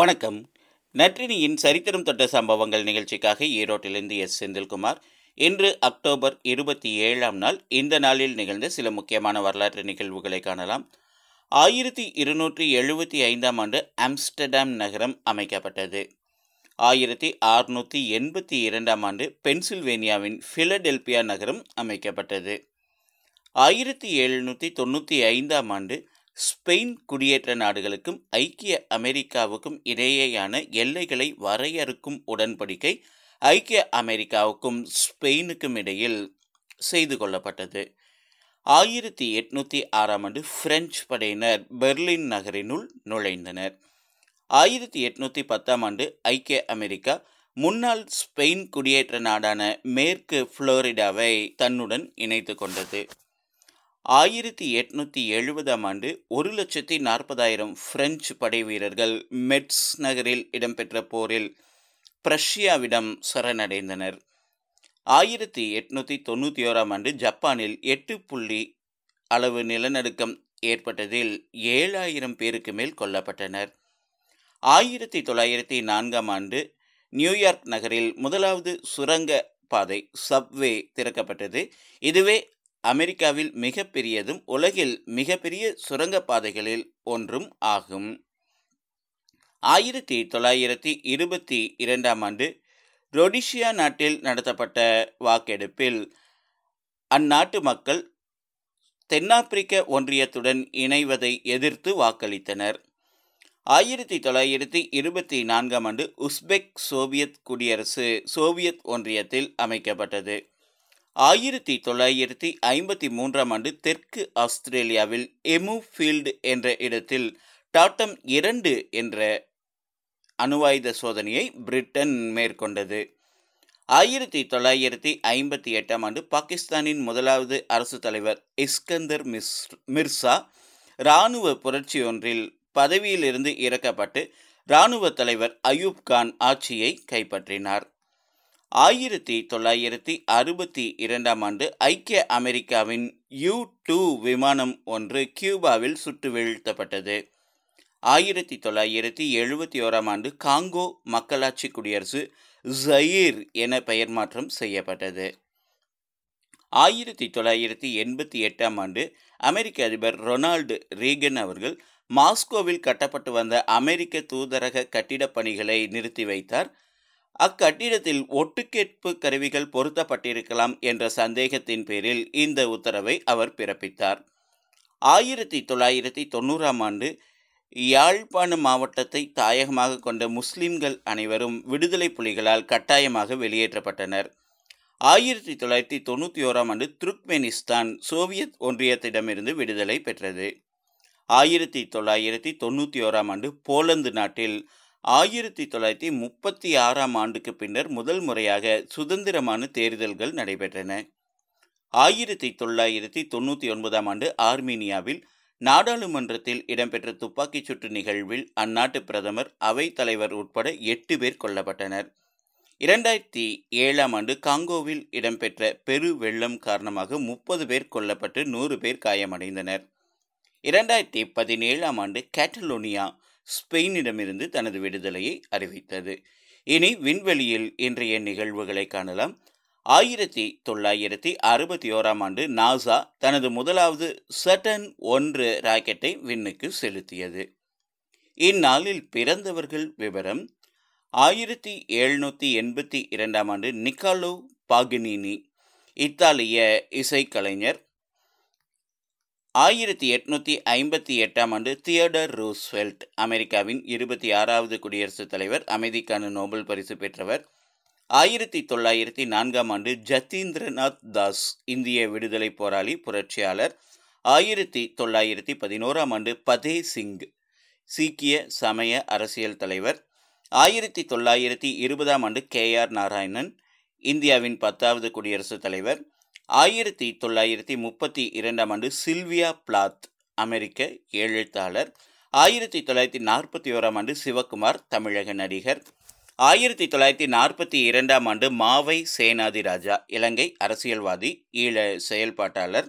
வணக்கம். நற்றினியின் சரித்திரம் தொட்ட சம்பவங்கள் நிகழ்ச்சிக்காக ஈரோட்டிலிருந்து எஸ். செந்தில்குமார். இன்று அக்டோபர் இருபத்தி ஏழாம் நாள். இந்த நாளில் நிகழ்ந்த சில முக்கியமான வரலாற்று நிகழ்வுகளை காணலாம். ஆயிரத்தி இருநூற்றி எழுபத்தி ஐந்தாம் ஆண்டு ஆம்ஸ்டர்டாம் நகரம் அமைக்கப்பட்டது. ஆயிரத்தி அறுநூற்றி எண்பத்தி இரண்டாம் ஆண்டு பென்சில்வேனியாவின் ஃபிலடெல்பியா நகரம் அமைக்கப்பட்டது. ஆயிரத்தி எழுநூற்றி தொண்ணூற்றி ஐந்தாம் ஆண்டு ஸ்பெயின் குடியேற்ற நாடுகளுக்கும் ஐக்கிய அமெரிக்காவுக்கும் இடையேயான எல்லைகளை வரையறுக்கும் உடன்படிக்கை ஐக்கிய அமெரிக்காவுக்கும் ஸ்பெயினுக்கும் இடையில் செய்து கொள்ளப்பட்டது. ஆயிரத்தி எட்நூற்றி ஆறாம் ஆண்டு பிரெஞ்சு படையினர் பெர்லின் நகரினுள் நுழைந்தனர். ஆயிரத்தி எட்நூற்றி பத்தாம் ஆண்டு ஐக்கிய அமெரிக்கா முன்னாள் ஸ்பெயின் குடியேற்ற நாடான மேற்கு புளோரிடாவை தன்னுடன் இணைத்து கொண்டது. ஆயிரத்தி எட்நூற்றி எழுபதாம் ஆண்டு ஒரு லட்சத்தி நாற்பதாயிரம் பிரெஞ்சு படை வீரர்கள் மெட்ஸ் நகரில் இடம்பெற்ற போரில் பிரஷ்யாவிடம் சரணடைந்தனர். ஆயிரத்தி எட்நூற்றி தொண்ணூற்றி ஓராம் ஆண்டு ஜப்பானில் எட்டு புள்ளி அளவு நிலநடுக்கம் ஏற்பட்டதில் ஏழாயிரம் பேருக்கு மேல் கொல்லப்பட்டனர். ஆயிரத்தி தொள்ளாயிரத்தி நான்காம் ஆண்டு நியூயார்க் நகரில் முதலாவது சுரங்க பாதை சப்வே திறக்கப்பட்டது. இதுவே அமெரிக்காவில் மிகப்பெரியதும் உலகில் மிகப்பெரிய சுரங்கப்பாதைகளில் ஒன்றும் ஆகும். ஆயிரத்தி தொள்ளாயிரத்தி இருபத்தி இரண்டாம் ஆண்டு ரொடிஷியா நாட்டில் நடத்தப்பட்ட வாக்கெடுப்பில் அந்நாட்டு மக்கள் தென்னாப்பிரிக்க ஒன்றியத்துடன் இணைவதை எதிர்த்து வாக்களித்தனர். ஆயிரத்தி தொள்ளாயிரத்தி இருபத்தி நான்காம் ஆண்டு உஸ்பெக் சோவியத் குடியரசு சோவியத் ஒன்றியத்தில் அமைக்கப்பட்டது. ஆயிரத்தி தொள்ளாயிரத்தி ஐம்பத்தி மூன்றாம் ஆண்டு தெற்கு ஆஸ்திரேலியாவில் எமு ஃபீல்டு என்ற இடத்தில் டாட்டம் இரண்டு என்ற அணுவாயுத சோதனையை பிரிட்டன் மேற்கொண்டது. ஆயிரத்தி தொள்ளாயிரத்தி ஐம்பத்தி எட்டாம் ஆண்டு பாகிஸ்தானின் முதலாவது அரசு தலைவர் இஸ்கந்தர் மிஸ் மிர்சா இராணுவ புரட்சி ஒன்றில் பதவியிலிருந்து இறக்கப்பட்டு இராணுவ தலைவர் அயூப் கான் ஆட்சியை கைப்பற்றினார். ஆயிரத்தி தொள்ளாயிரத்தி அறுபத்தி இரண்டாம் ஆண்டு ஐக்கிய அமெரிக்காவின் யூ டூ விமானம் ஒன்று கியூபாவில் சுட்டு வீழ்த்தப்பட்டது ஆயிரத்தி தொள்ளாயிரத்தி எழுபத்தி ஓராம் ஆண்டு காங்கோ மக்களாட்சி குடியரசு ஜயீர் என பெயர் மாற்றம் செய்யப்பட்டது. ஆயிரத்தி தொள்ளாயிரத்தி எண்பத்தி எட்டாம் ஆண்டு அமெரிக்க அதிபர் ரொனால்டு ரீகன் அவர்கள் மாஸ்கோவில் கட்டப்பட்டு வந்த அமெரிக்க தூதரக கட்டிடப் பணிகளை நிறுத்தி வைத்தார். அக்கட்டிடத்தில் ஒட்டுக்கேட்பு கருவிகள் பொருத்தப்பட்டிருக்கலாம் என்ற சந்தேகத்தின் பேரில் இந்த உத்தரவை அவர் பிறப்பித்தார். ஆயிரத்தி தொள்ளாயிரத்தி தொண்ணூறாம் ஆண்டு யாழ்ப்பாண மாவட்டத்தை தாயகமாக கொண்ட முஸ்லிம்கள் அனைவரும் விடுதலை புலிகளால் கட்டாயமாக வெளியேற்றப்பட்டனர். ஆயிரத்தி தொள்ளாயிரத்தி தொண்ணூற்றி ஓராம் ஆண்டு துருக்மெனிஸ்தான் சோவியத் ஒன்றியத்திடமிருந்து விடுதலை பெற்றது. ஆயிரத்தி தொள்ளாயிரத்தி தொண்ணூற்றி ஓராம் ஆண்டு போலந்து நாட்டில் ஆயிரத்தி தொள்ளாயிரத்தி முப்பத்தி ஆறாம் ஆண்டுக்கு பின்னர் முதல் முறையாக சுதந்திரமான தேர்தல்கள் நடைபெற்றன. ஆயிரத்தி தொள்ளாயிரத்தி தொண்ணூற்றி ஒன்பதாம் ஆண்டு ஆர்மீனியாவில் நாடாளுமன்றத்தில் இடம்பெற்ற துப்பாக்கிச் சுட்டு நிகழ்வில் அந்நாட்டு பிரதமர் அவைத் தலைவர் உட்பட எட்டு பேர் கொல்லப்பட்டனர். இரண்டாயிரத்தி ஏழாம் ஆண்டு காங்கோவில் இடம்பெற்ற பெரு வெள்ளம் காரணமாக முப்பது பேர் கொல்லப்பட்டு நூறு பேர் காயமடைந்தனர். இரண்டாயிரத்தி பதினேழாம் ஆண்டு கேட்டலோனியா ஸ்பெயினிடமிருந்து தனது விடுதலையை அறிவித்தது. இனி விண்வெளியில் இன்றைய நிகழ்வுகளை காணலாம். ஆயிரத்தி தொள்ளாயிரத்தி அறுபத்தி ஓராம் ஆண்டு நாசா தனது முதலாவது சட்டன் ஒன்று ராக்கெட்டை விண்ணுக்கு செலுத்தியது. இந்நாளில் பிறந்தவர்கள் விவரம் ஆயிரத்தி எழுநூற்றி எண்பத்தி இரண்டாம் ஆண்டு நிக்காலோ பாகினினி இத்தாலிய இசைக்கலைஞர் ஆயிரத்தி எட்நூற்றி ஐம்பத்தி எட்டாம் ஆண்டு தியோடர் ரூஸ்வெல்ட் அமெரிக்காவின் இருபத்தி ஆறாவது குடியரசுத் தலைவர் அமைதிக்கான நோபல் பரிசு பெற்றவர். ஆயிரத்தி தொள்ளாயிரத்தி நான்காம் ஆண்டு ஜத்தீந்திரநாத் தாஸ் இந்திய விடுதலை போராளி புரட்சியாளர். ஆயிரத்தி தொள்ளாயிரத்தி பதினோராம் ஆண்டு பதே சிங் சீக்கிய சமய அரசியல் தலைவர். ஆயிரத்தி தொள்ளாயிரத்தி இருபதாம் ஆண்டு கே ஆர் நாராயணன் இந்தியாவின் பத்தாவது குடியரசுத் தலைவர். ஆயிரத்தி தொள்ளாயிரத்தி முப்பத்தி இரண்டாம் ஆண்டு சில்வியா பிளாத் அமெரிக்க எழுத்தாளர். ஆயிரத்தி தொள்ளாயிரத்தி நாற்பத்தி ஓராம் ஆண்டு சிவகுமார் தமிழக நடிகர். ஆயிரத்தி தொள்ளாயிரத்தி நாற்பத்தி இரண்டாம் ஆண்டு மாவை சேனாதி ராஜா இலங்கை அரசியல்வாதி ஈழ செயல்பாட்டாளர்.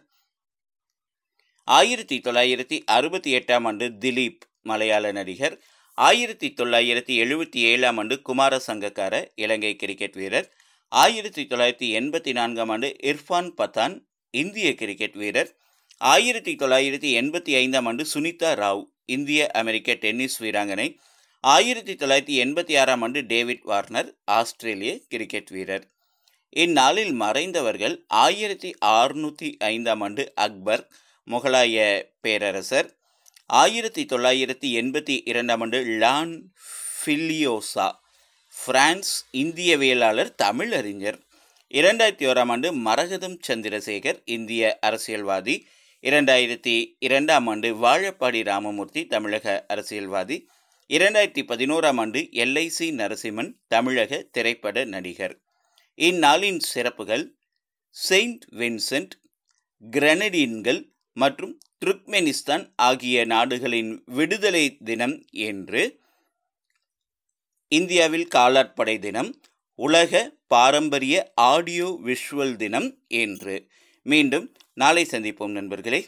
ஆயிரத்தி தொள்ளாயிரத்தி அறுபத்தி எட்டாம் ஆண்டு திலீப் மலையாள நடிகர். ஆயிரத்தி தொள்ளாயிரத்தி எழுபத்தி ஏழாம் ஆண்டு குமார சங்கக்கார இலங்கை கிரிக்கெட் வீரர். ஆயிரத்தி தொள்ளாயிரத்தி எண்பத்தி நான்காம் ஆண்டு இர்ஃபான் பத்தான் இந்திய கிரிக்கெட் வீரர். ஆயிரத்தி தொள்ளாயிரத்தி எண்பத்தி ஐந்தாம் ஆண்டு சுனிதா ராவ் இந்திய அமெரிக்க டென்னிஸ் வீராங்கனை. ஆயிரத்தி தொள்ளாயிரத்தி எண்பத்தி ஆறாம் ஆண்டு டேவிட் வார்னர் ஆஸ்திரேலிய கிரிக்கெட் வீரர். இந்நாளில் மறைந்தவர்கள் ஆயிரத்தி அறுநூற்றி ஐந்தாம் ஆண்டு அக்பர் முகலாய பேரரசர். ஆயிரத்தி தொள்ளாயிரத்தி எண்பத்தி இரண்டாம் ஆண்டு லான் ஃபில்லியோசா பிரான்ஸ் இந்தியவியலாளர் தமிழறிஞர் இரண்டாயிரத்தி ஓராம் ஆண்டு மரகதம் சந்திரசேகர் இந்திய அரசியல்வாதி. இரண்டாயிரத்தி இரண்டாம் ஆண்டு வாழப்பாடி ராமமூர்த்தி தமிழக அரசியல்வாதி. இரண்டாயிரத்தி பதினோராம் ஆண்டு எல்ஐசி நரசிம்மன் தமிழக திரைப்பட நடிகர். இந்நாளின் சிறப்புகள் செயின்ட் வின்சென்ட் கிரனடின்கள் மற்றும் துர்க்மெனிஸ்தான் ஆகிய நாடுகளின் விடுதலை தினம் என்று இந்தியாவில் காலாட்படை தினம் உலக பாரம்பரிய ஆடியோ விஷுவல் தினம் என்று. மீண்டும் நாளை சந்திப்போம் நண்பர்களே.